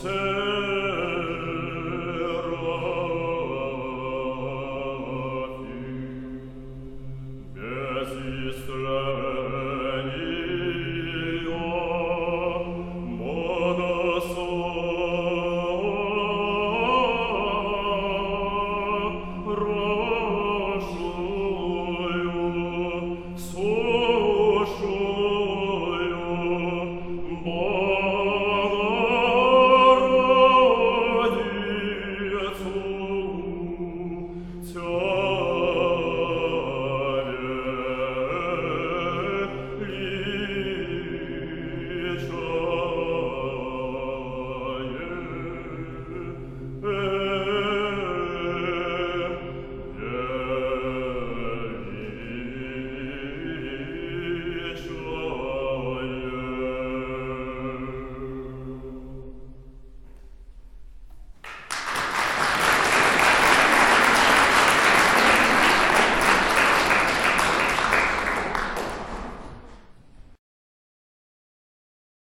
Sir.